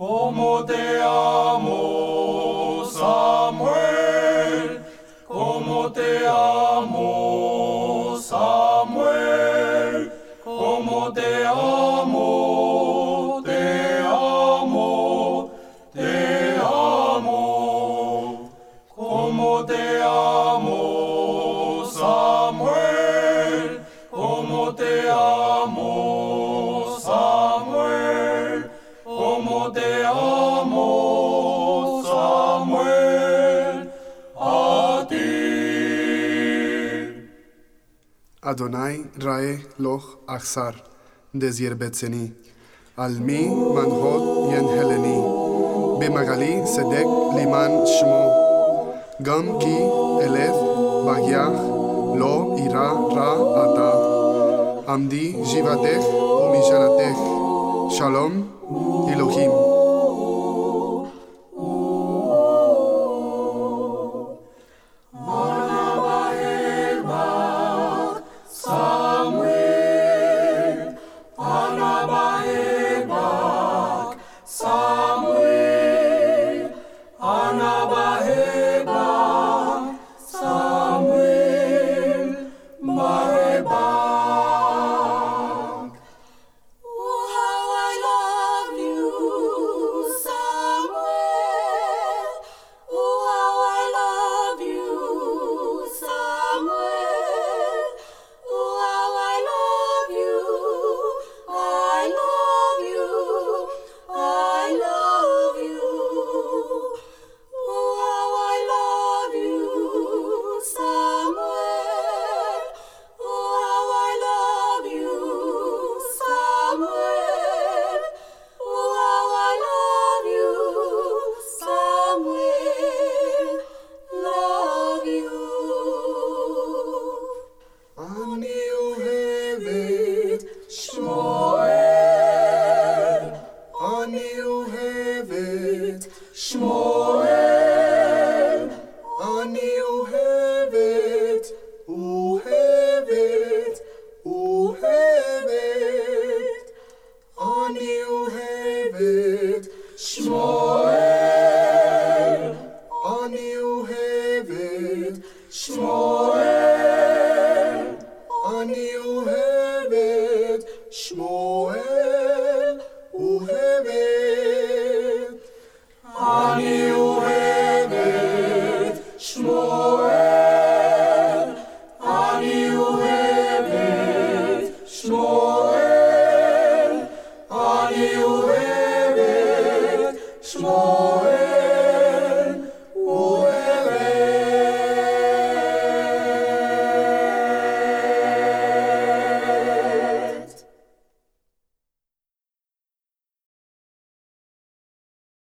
Como te amo, Samuel, como te amo, Samuel, como te amo, te amo, te amo, como te amo, Adonai Rae Loch Achsar, Dezierbetseni, Almi Manhot Yen Heleni, Bemagali Sedek Liman Shmo, Gam Ki Elef Bagyach Lo Ira Ra Ata, Amdi Jivatech Umishalatech, Shalom Elohim. Shmuel, Ani uhevit Shmuel. אוהבת, שמואל, אוהבת,